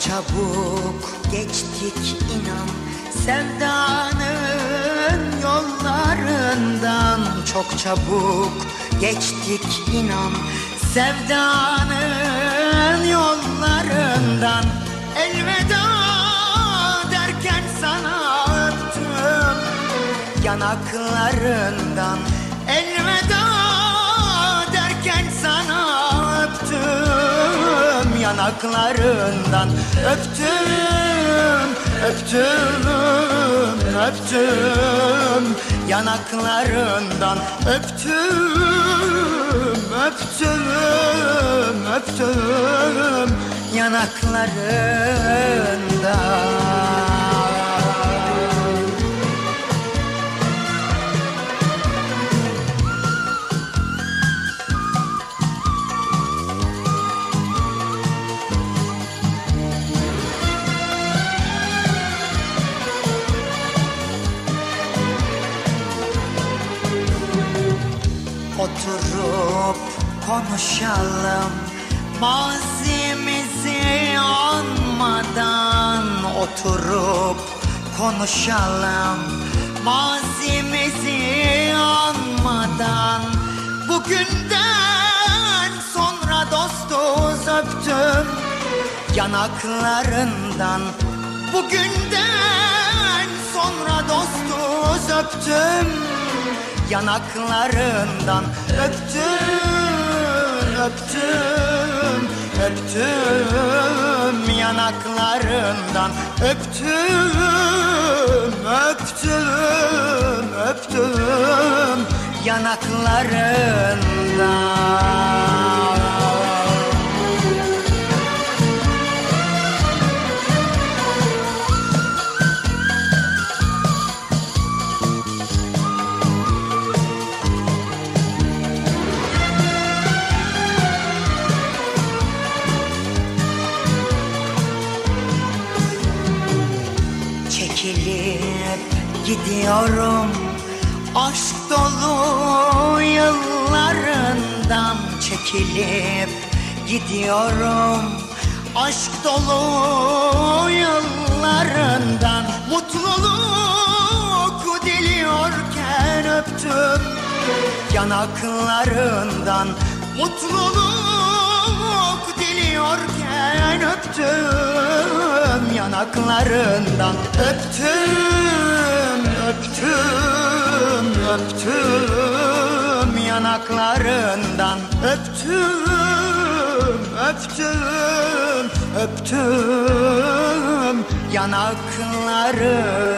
çabuk geçtik inan Sevdanın yollarından. Çok çabuk geçtik inan Sevdanın yollarından. Elveda derken sana öptüm Yanaklarından. Elveda Yanaklarından öptüm Öptüm, öptüm. Yanaklarından öptüm Öptüm, öptüm. Yanaklarından Oturup konuşalım. Mazimizi anmadan Oturup konuşalım. Mazimizi anmadan Bugünden sonra dostuz öptüm. Yanaklarından Bugünden sonra dostuz öptüm yanaklarından öptüm, öptüm, öptüm yanaklarından öptüm, öptüm, öptüm yanaklarından. Gidiyorum. Aşk dolu yıllarından Çekilip gidiyorum. Aşk dolu yıllarından Mutluluk diliyorken öptüm. Yanaklarından Mutluluk diliyorken öptüm. Yanaklarından öptüm, öptüm, öptüm Yanaklarından. Öptüm, öptüm, öptüm Yanaklarından